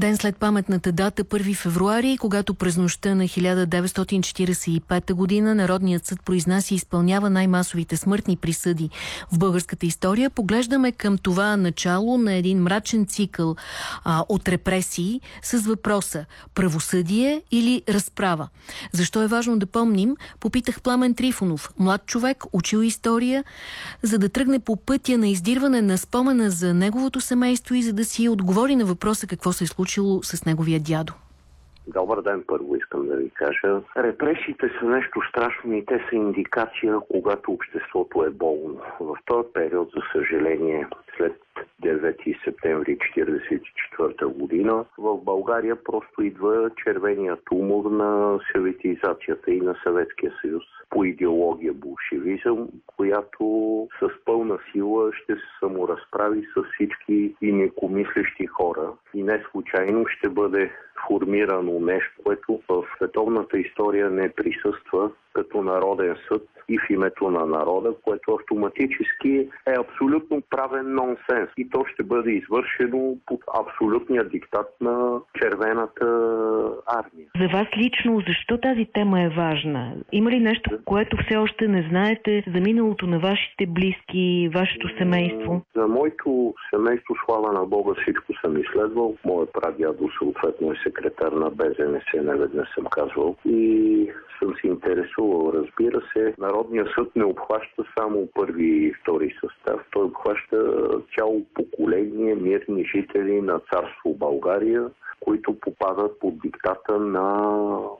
Ден след паметната дата 1 февруари, когато през нощта на 1945 година Народният съд произнася и изпълнява най-масовите смъртни присъди в българската история, поглеждаме към това начало на един мрачен цикъл а, от репресии с въпроса правосъдие или разправа. Защо е важно да помним? Попитах Пламен Трифонов, млад човек, учил история, за да тръгне по пътя на издирване на спомена за неговото семейство и за да си отговори на въпроса какво се е случило с неговия дядо. Добър ден, първо искам да ви кажа. Репресиите са нещо страшно и те са индикация, когато обществото е болно. В този период, за съжаление, след 9 септември 1944 година, в България просто идва червеният умор на съветизацията и на Съветския съюз по идеология болшевизъм, която с пълна сила ще се саморазправи с всички и некомислещи хора. И не случайно ще бъде формирано нещо, което в световната история не присъства като народен съд и в името на народа, което автоматически е абсолютно правен нонсенс. И то ще бъде извършено под абсолютния диктат на червената армия. За вас лично, защо тази тема е важна? Има ли нещо, което все още не знаете за миналото на вашите близки, вашето семейство? За моето семейство, слава на Бога, всичко съм изследвал. Моят прадядо съответно е секретар на БЗНС, не веднъж съм казвал. И съм се интересувал, разбира се. Народният съд не обхваща само първи и втори състав. Той обхваща цяло поколение мирни жители на царство България, които попадат под диктата на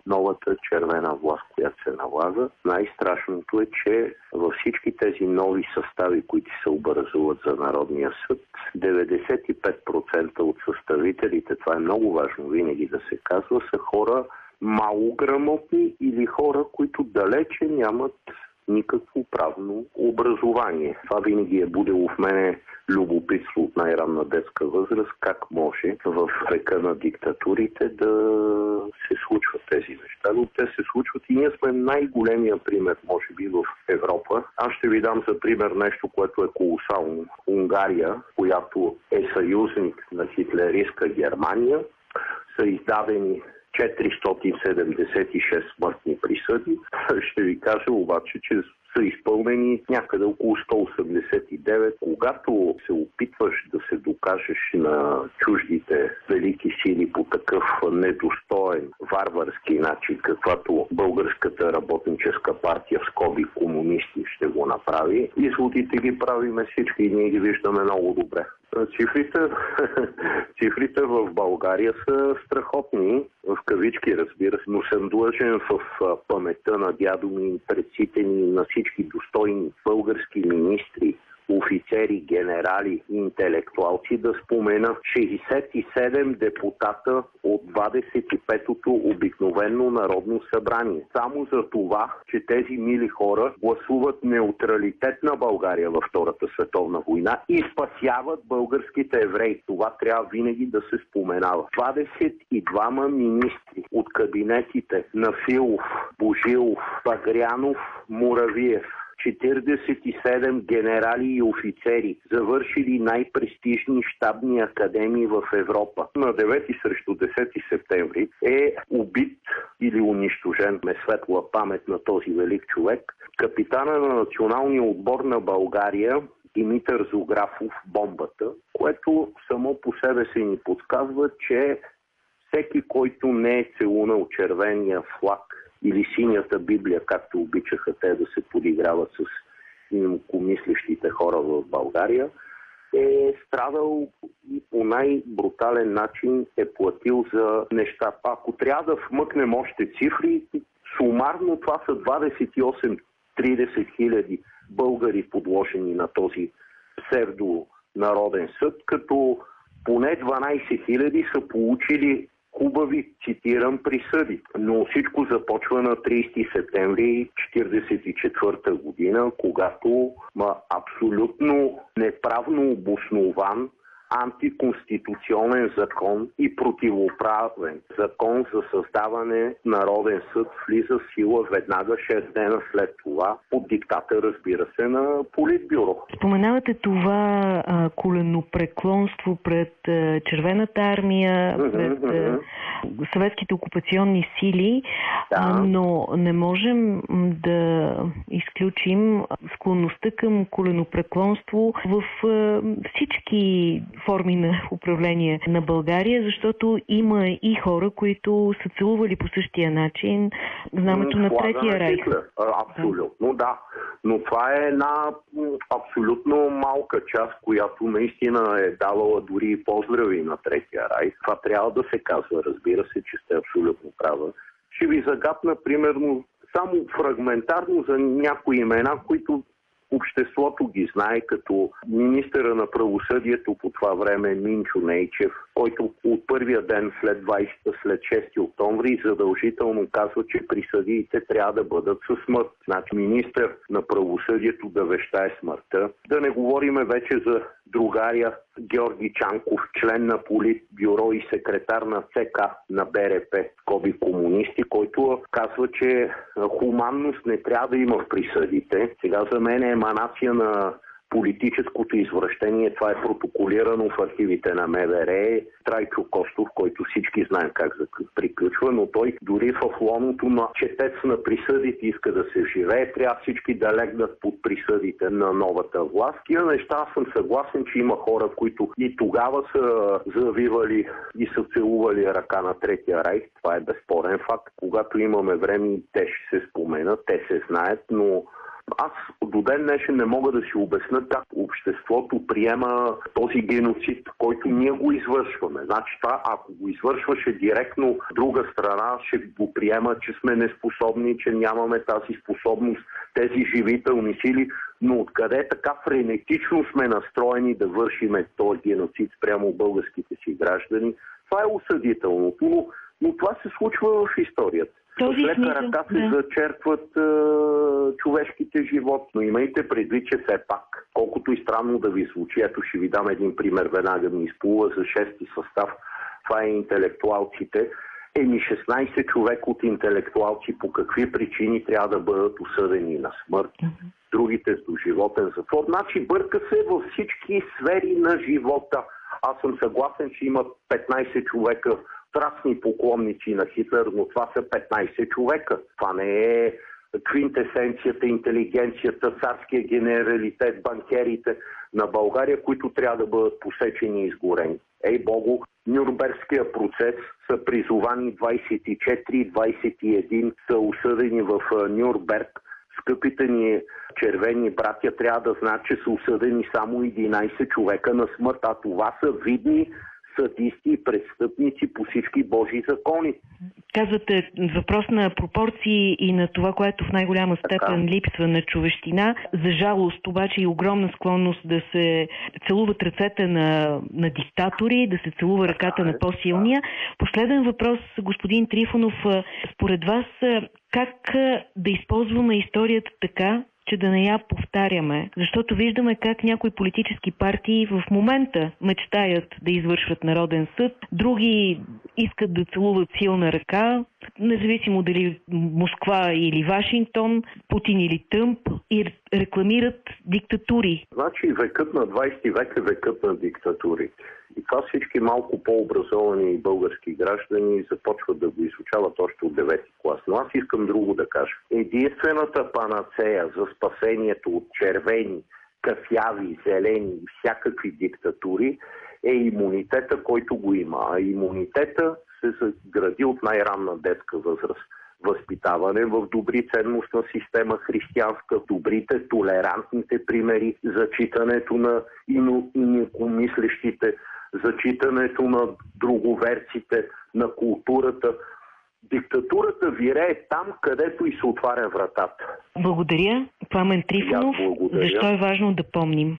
новата червена власт, която се налага. Най-страшното е, че във всички тези нови състави, които се образуват за Народния съд, 95% от съставителите, това е много важно винаги да се казва, са хора малограмотни или хора, които далече нямат никакво правно образование. Това винаги е будило в мене любопитство от най-ранна детска възраст, как може в река на диктатурите да се случват тези неща. Но те се случват и ние сме най-големия пример, може би, в Европа. Аз ще ви дам за пример нещо, което е колосално. Унгария, която е съюзник на хитлеристка Германия, са издадени 476 смъртни присъди. Ще ви кажа обаче, че са изпълнени някъде около 189. Когато се опитваш да се докажеш на чуждите велики сили по такъв недостоен, варварски начин, каквато българската работническа партия в скоби комунисти ще го направи, изводите ги правиме всички и ние ги виждаме много добре. Цифрите, цифрите в България са страхотни, в кавички разбира се, но съм длъжен в паметта на дядо ми, предците ни, на всички достойни български министри, офицери, генерали интелектуалци да спомена 67 депутата от 25-то обикновено Народно събрание. Само за това, че тези мили хора гласуват неутралитет на България във Втората световна война и спасяват българските евреи. Това трябва винаги да се споменава. 22 министри от кабинетите на Филов, Божилов, Багрянов, Муравиев, 47 генерали и офицери, завършили най-престижни щабни академии в Европа. На 9 срещу 10 септември е убит или унищожен ме светла памет на този велик човек, капитана на националния отбор на България Димитър Зографов бомбата, което само по себе си ни подсказва, че всеки, който не е целунал червения флаг или синята Библия, както обичаха те да се подиграват с инакомислещите хора в България, е страдал и по най-брутален начин е платил за неща. Ако трябва да вмъкнем още цифри, сумарно това са 28-30 хиляди българи подложени на този псевдонароден съд, като поне 12 хиляди са получили хубави, цитирам, присъди. Но всичко започва на 30 септември 1944 година, когато ма, абсолютно неправно обоснован антиконституционен закон и противоправен закон за създаване Народен съд влиза в сила веднага 6 дена след това под диктата, разбира се, на Политбюро. Споменавате това а, коленопреклонство пред а, Червената армия, пред а, съветските окупационни сили, да. но не можем да изключим склонността към коленопреклонство в всички форми на управление на България, защото има и хора, които са целували по същия начин знамето на Третия рейх. Абсолютно, да. Но това е една абсолютно малка част, която наистина е давала дори и поздрави на Третия райх. Това трябва да се казва, разбира се, че сте абсолютно права. Ще ви загадна примерно само фрагментарно за някои имена, които Обществото ги знае като министъра на правосъдието по това време Минчо Нейчев, който от първия ден след 20 след 6 октомври задължително казва, че присъдиите трябва да бъдат със смърт. Значи министър на правосъдието да вещае смъртта. Да не говориме вече за другаря Георги Чанков, член на Политбюро и секретар на ЦК на БРП, коби комунисти, който казва, че хуманност не трябва да има в присъдите. Сега за мен е еманация на политическото извращение. Това е протоколирано в архивите на МВР. Трайчо Костов, който всички знаем как приключва, но той дори в лоното на четец на присъдите иска да се живее. Трябва всички да легнат под присъдите на новата власт. Тия неща аз съм съгласен, че има хора, които и тогава са завивали и са целували ръка на Третия райх. Това е безспорен факт. Когато имаме време, те ще се споменат, те се знаят, но аз до ден днешен не мога да си обясня как обществото приема този геноцид, който ние го извършваме. Значи това, ако го извършваше директно друга страна, ще го приема, че сме неспособни, че нямаме тази способност, тези живителни сили, но откъде така френетично сме настроени да вършиме този геноцид спрямо българските си граждани, това е осъдителното, но, но това се случва в историята този лека смисъл, ръка се да. зачерпват е, човешките живот. Но имайте предвид, че все пак, колкото и странно да ви звучи, ето ще ви дам един пример, веднага ми изплува за шести състав. Това е интелектуалците. Еми 16 човек от интелектуалци по какви причини трябва да бъдат осъдени на смърт, другите с доживотен затвор. Значи бърка се във всички сфери на живота. Аз съм съгласен, че има 15 човека страстни поклонници на Хитлер, но това са 15 човека. Това не е квинтесенцията, интелигенцията, царския генералитет, банкерите на България, които трябва да бъдат посечени и изгорени. Ей Богу, Нюрнбергския процес са призовани 24-21 са осъдени в Нюрнберг. Скъпите ни червени братя трябва да знаят, че са осъдени само 11 човека на смърт, а това са видни садисти и престъпници по всички Божии закони. Казвате въпрос на пропорции и на това, което в най-голяма степен така. липсва на човещина. За жалост обаче и огромна склонност да се целуват ръцете на, на диктатори, да се целува ръката на е, по-силния. Последен въпрос, господин Трифонов. Според вас как да използваме историята така, че да не я повтаряме, защото виждаме как някои политически партии в момента мечтаят да извършват народен съд, други искат да целуват силна ръка, независимо дали Москва или Вашингтон, Путин или Тъмп и рекламират диктатури. Значи векът на 20 век е векът на диктатури. И това всички малко по-образовани български граждани започват да го изучават още от 9 клас. Но аз искам друго да кажа. Единствената панацея за спасението от червени, кафяви, зелени и всякакви диктатури е имунитета, който го има. А имунитета се гради от най-ранна детска възраст възпитаване в добри ценностна система християнска, добрите, толерантните примери, зачитането на инокомислещите, зачитането на друговерците, на културата. Диктатурата вирее там, където и се отваря вратата. Благодаря, Пламен Трифонов. Защо е важно да помним?